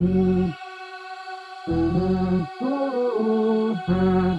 Mm-hmm. mm-hmm. mm-hmm.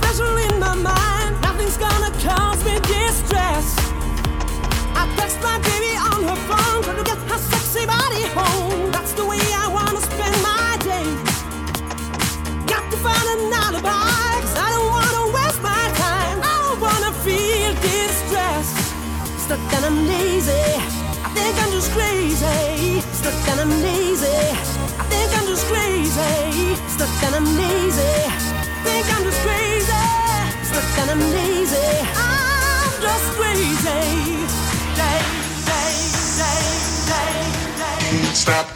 special in my mind. Nothing's gonna cause me distress. I text my baby on her phone, trying to get her sexy body home. That's the way I wanna spend my day. Got to find an alibi, cause I don't wanna waste my time. I don't wanna feel distressed. Stuck and I'm lazy. I think I'm just crazy. Stuck and I'm lazy. I think I'm just crazy. Stuck and I'm lazy. Think I'm just crazy and I'm lazy. Just crazy. Stop.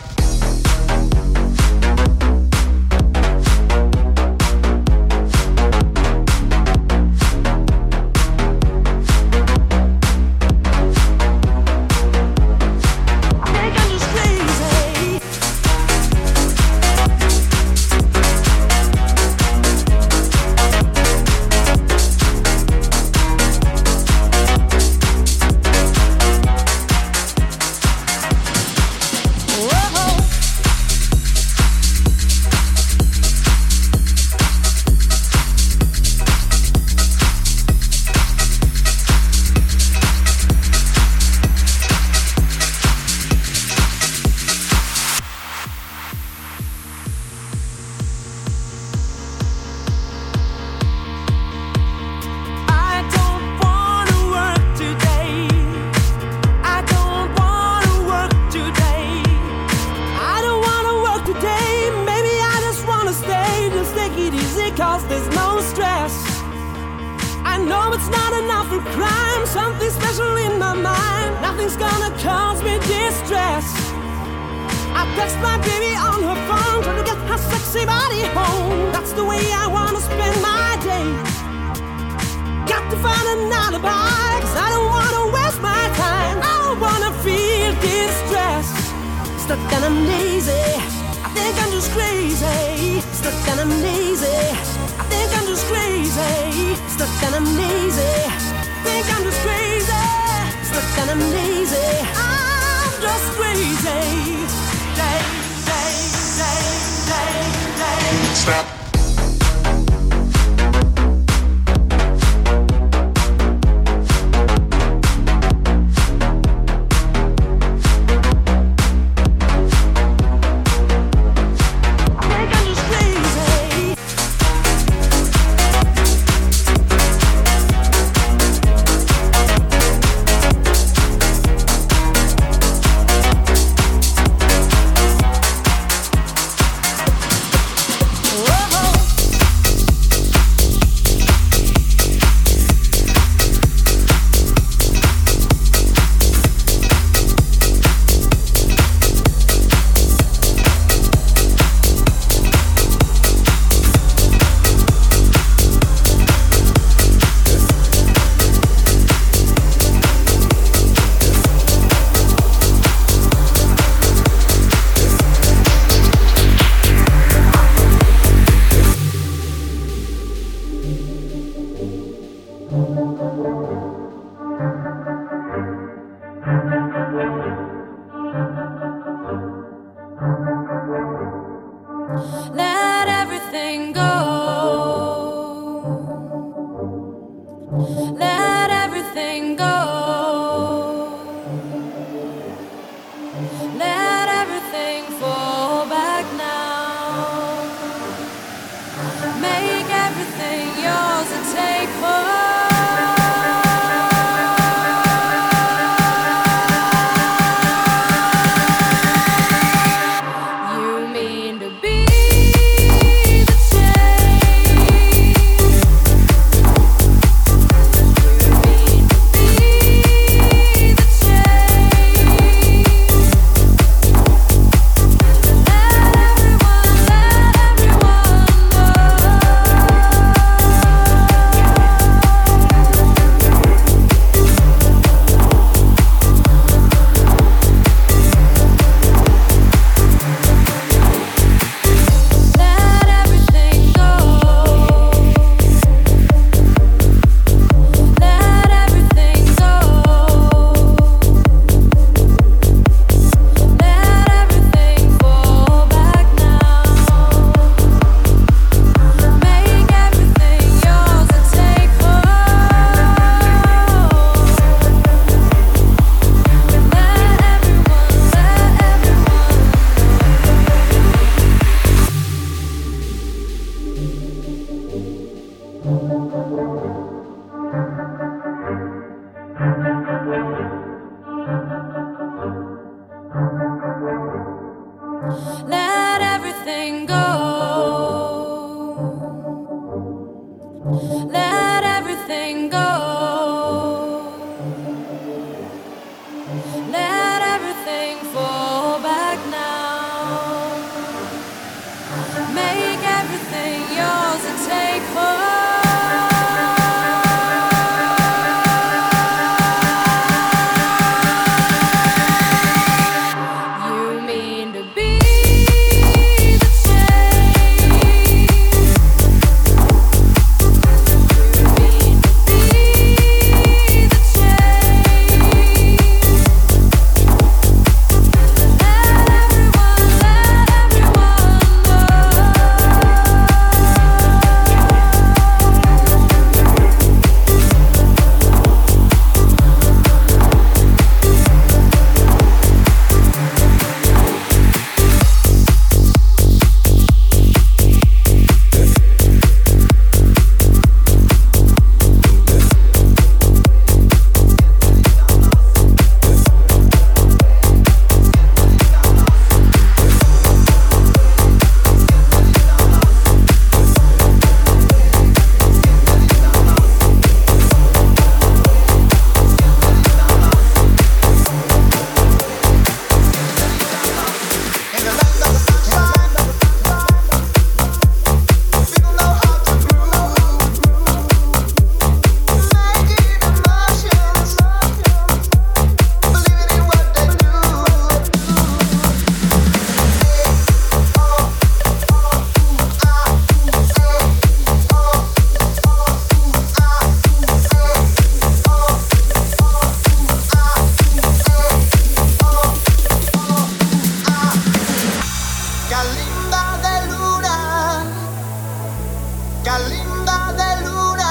linda de luna.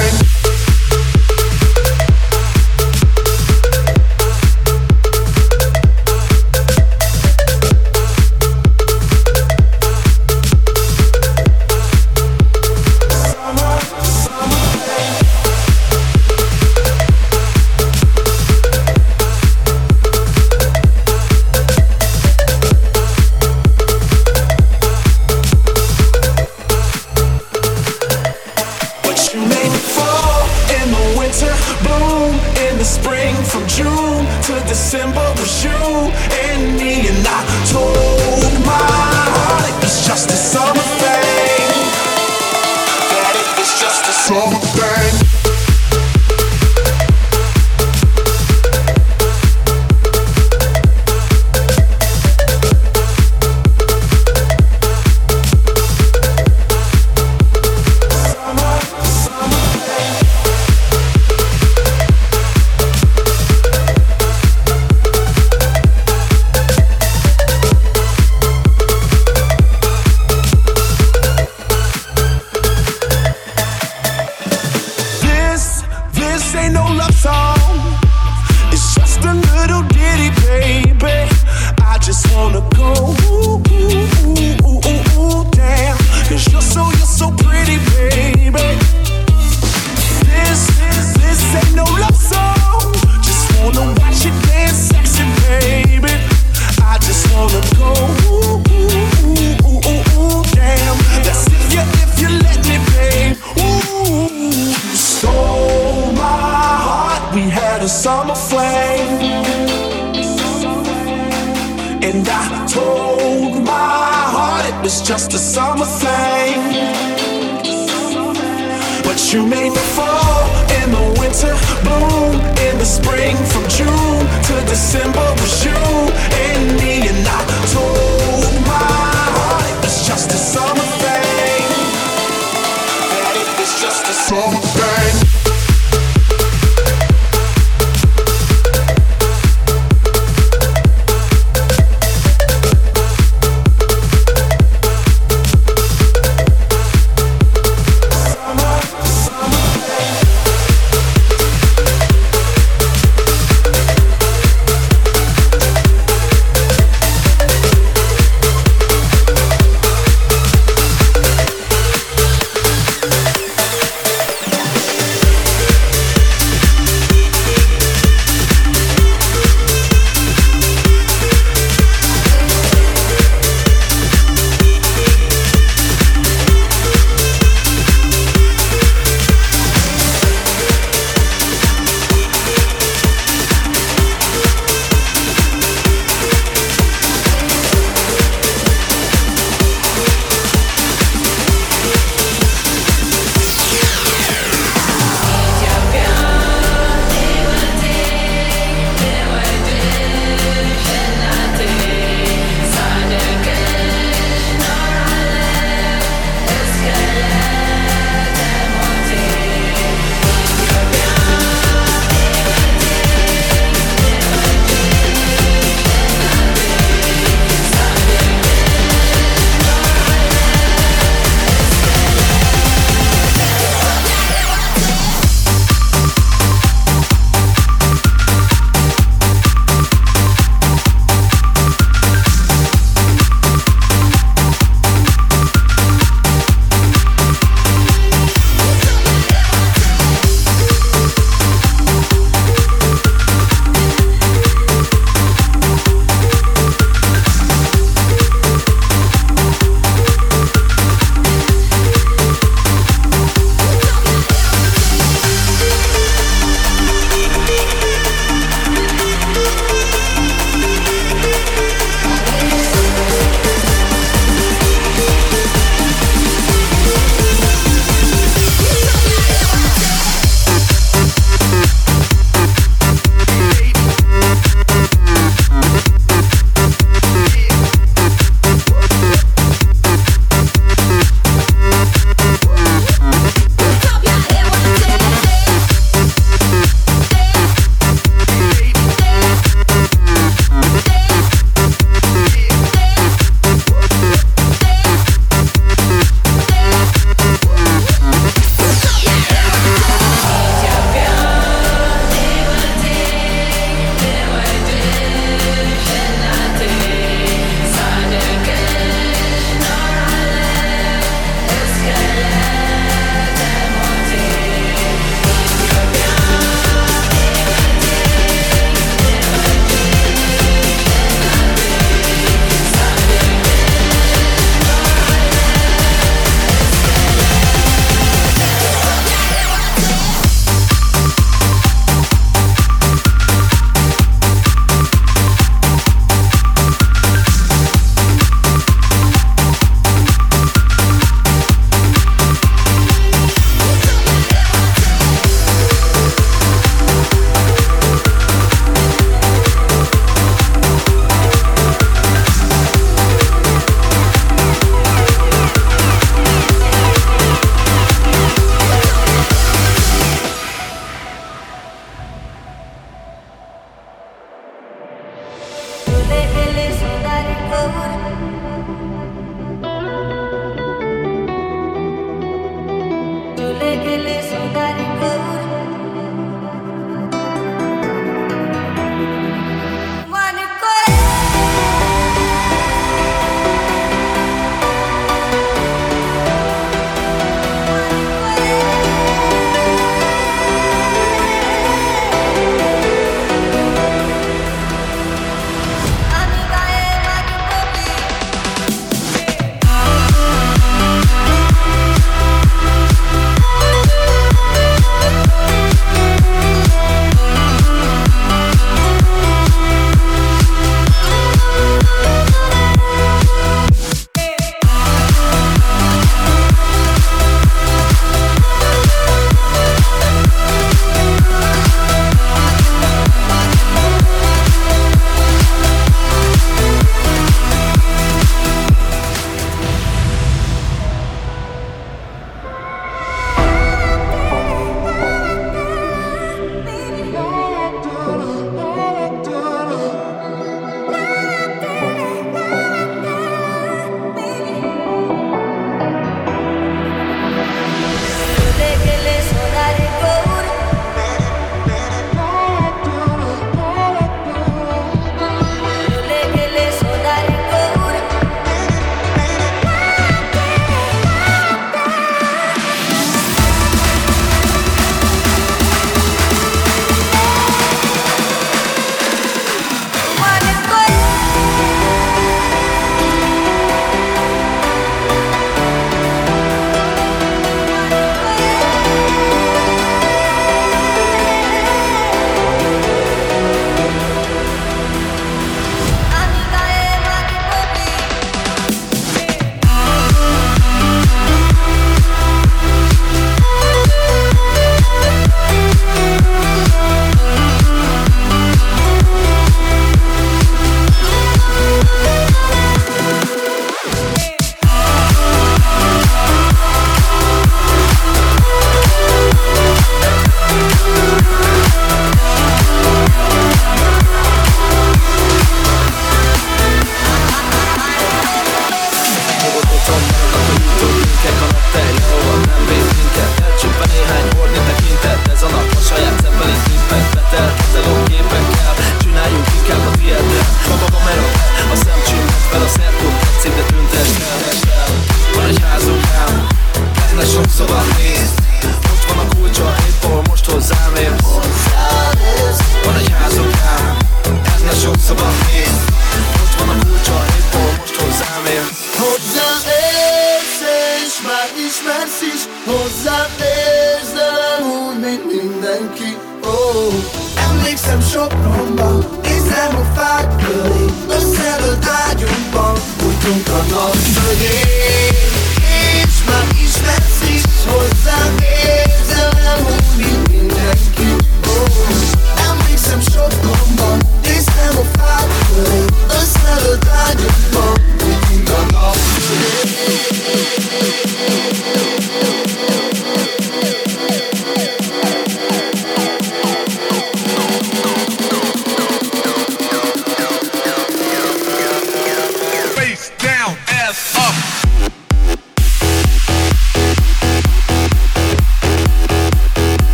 simple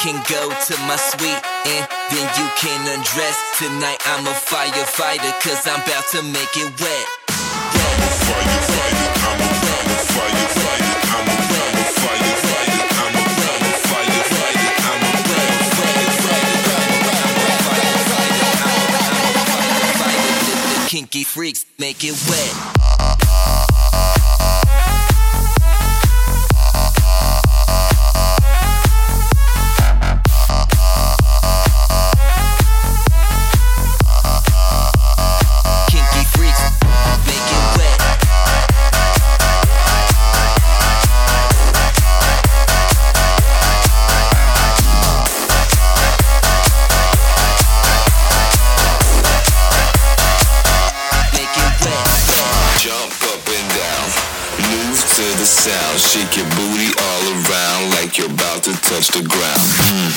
can go to my suite and then you can undress. Tonight I'm a firefighter, cause I'm about to make it wet. I'm a firefighter, I'm a, I'm a firefighter, I'm a, I'm a firefighter, I'm a, I'm a firefighter, I'm a, Kinky freaks make it wet. Touch the ground.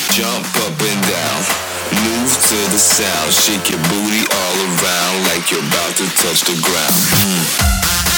Jump up and down, move to the sound, shake your booty all around like you're about to touch the ground.